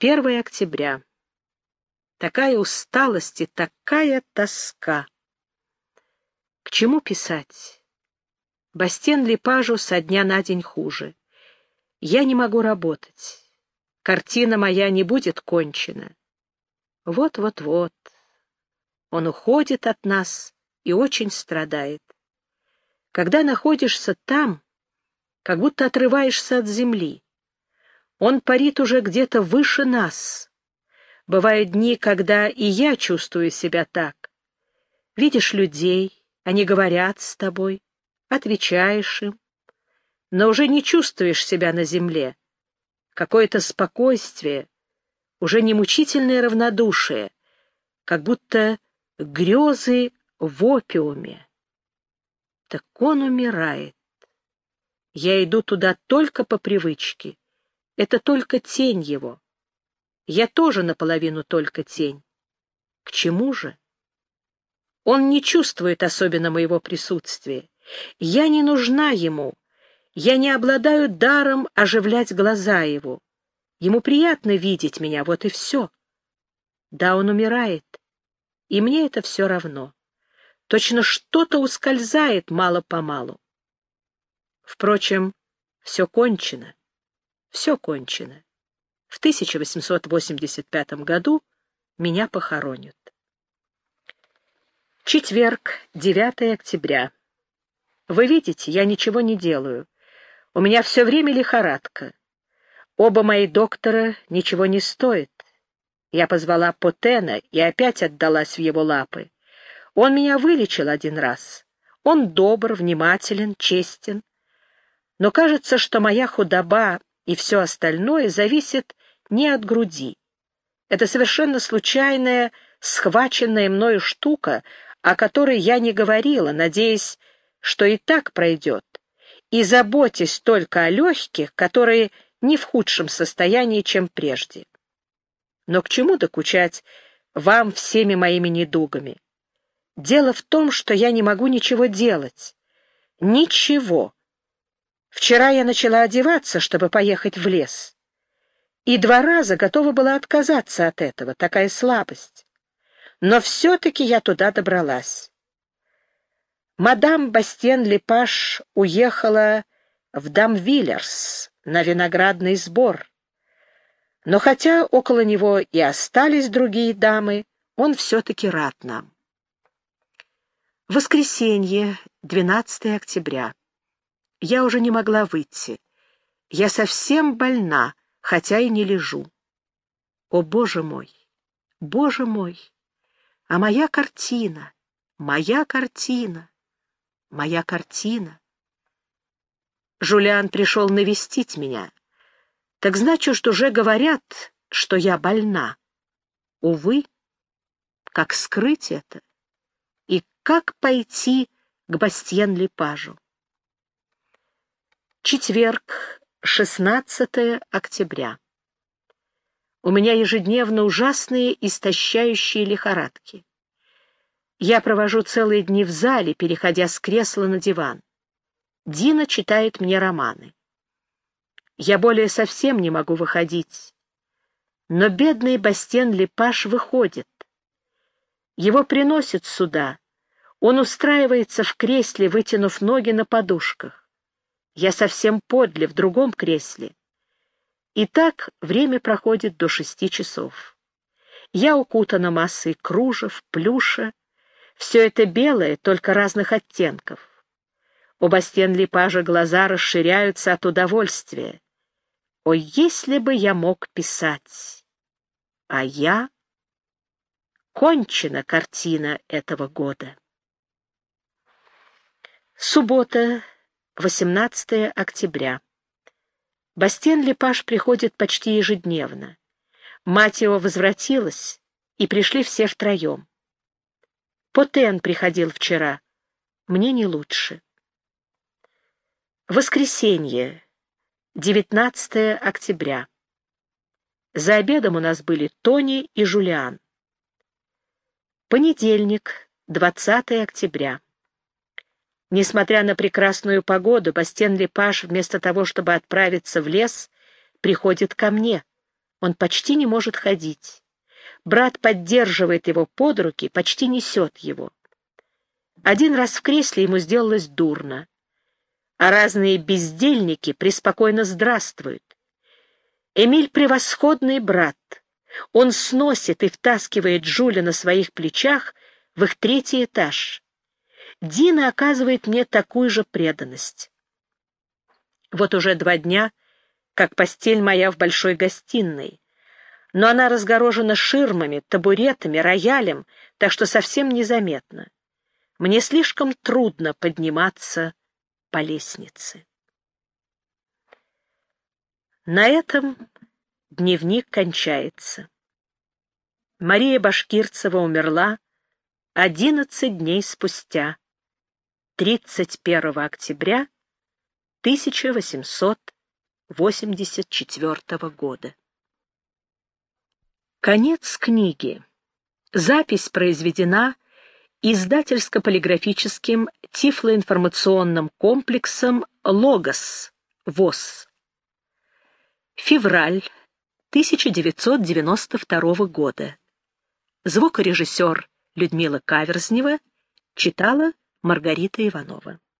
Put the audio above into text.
1 октября. Такая усталость и такая тоска. К чему писать? Бастен Липажу со дня на день хуже. Я не могу работать. Картина моя не будет кончена. Вот-вот-вот. Он уходит от нас и очень страдает. Когда находишься там, как будто отрываешься от земли. Он парит уже где-то выше нас. Бывают дни, когда и я чувствую себя так. Видишь людей, они говорят с тобой, отвечаешь им, но уже не чувствуешь себя на земле. Какое-то спокойствие, уже не мучительное равнодушие, как будто грезы в опиуме. Так он умирает. Я иду туда только по привычке. Это только тень его. Я тоже наполовину только тень. К чему же? Он не чувствует особенно моего присутствия. Я не нужна ему. Я не обладаю даром оживлять глаза его. Ему приятно видеть меня, вот и все. Да, он умирает, и мне это все равно. Точно что-то ускользает мало-помалу. Впрочем, все кончено. Все кончено. В 1885 году меня похоронят. Четверг, 9 октября. Вы видите, я ничего не делаю. У меня все время лихорадка. Оба мои доктора ничего не стоят. Я позвала Потена и опять отдалась в его лапы. Он меня вылечил один раз. Он добр, внимателен, честен. Но кажется, что моя худоба и все остальное зависит не от груди. Это совершенно случайная, схваченная мною штука, о которой я не говорила, надеясь, что и так пройдет, и заботясь только о легких, которые не в худшем состоянии, чем прежде. Но к чему докучать вам всеми моими недугами? Дело в том, что я не могу ничего делать. Ничего. Вчера я начала одеваться, чтобы поехать в лес. И два раза готова была отказаться от этого, такая слабость. Но все-таки я туда добралась. Мадам Бастен Лепаш уехала в Дамвиллерс на виноградный сбор. Но хотя около него и остались другие дамы, он все-таки рад нам. Воскресенье, 12 октября. Я уже не могла выйти. Я совсем больна, хотя и не лежу. О, Боже мой! Боже мой! А моя картина, моя картина, моя картина. Жулиан пришел навестить меня. Так значит, что уже говорят, что я больна. Увы, как скрыть это? И как пойти к Бастьен-Лепажу? Четверг, 16 октября. У меня ежедневно ужасные истощающие лихорадки. Я провожу целые дни в зале, переходя с кресла на диван. Дина читает мне романы. Я более совсем не могу выходить. Но бедный Бастен Лепаш выходит. Его приносят сюда. Он устраивается в кресле, вытянув ноги на подушках. Я совсем подле, в другом кресле. И так время проходит до шести часов. Я укутана массой кружев, плюша. Все это белое, только разных оттенков. У Бастен Липажа глаза расширяются от удовольствия. О, если бы я мог писать! А я... Кончена картина этого года. Суббота, 18 октября. Бастен Липаж приходит почти ежедневно. Мать его возвратилась, и пришли все втроем. Потен приходил вчера. Мне не лучше. Воскресенье, 19 октября. За обедом у нас были Тони и Жулиан. Понедельник, 20 октября. Несмотря на прекрасную погоду, Бастен Лепаш вместо того, чтобы отправиться в лес, приходит ко мне. Он почти не может ходить. Брат поддерживает его под руки, почти несет его. Один раз в кресле ему сделалось дурно, а разные бездельники преспокойно здравствуют. Эмиль — превосходный брат. Он сносит и втаскивает Жуля на своих плечах в их третий этаж. Дина оказывает мне такую же преданность. Вот уже два дня, как постель моя в большой гостиной, но она разгорожена ширмами, табуретами, роялем, так что совсем незаметно. Мне слишком трудно подниматься по лестнице. На этом дневник кончается. Мария Башкирцева умерла 11 дней спустя, 31 октября 1884 года. Конец книги. Запись произведена издательско-полиграфическим тифлоинформационным комплексом «Логос» ВОЗ. Февраль 1992 года. Звукорежиссер Людмила Каверзнева читала Маргарита Иванова.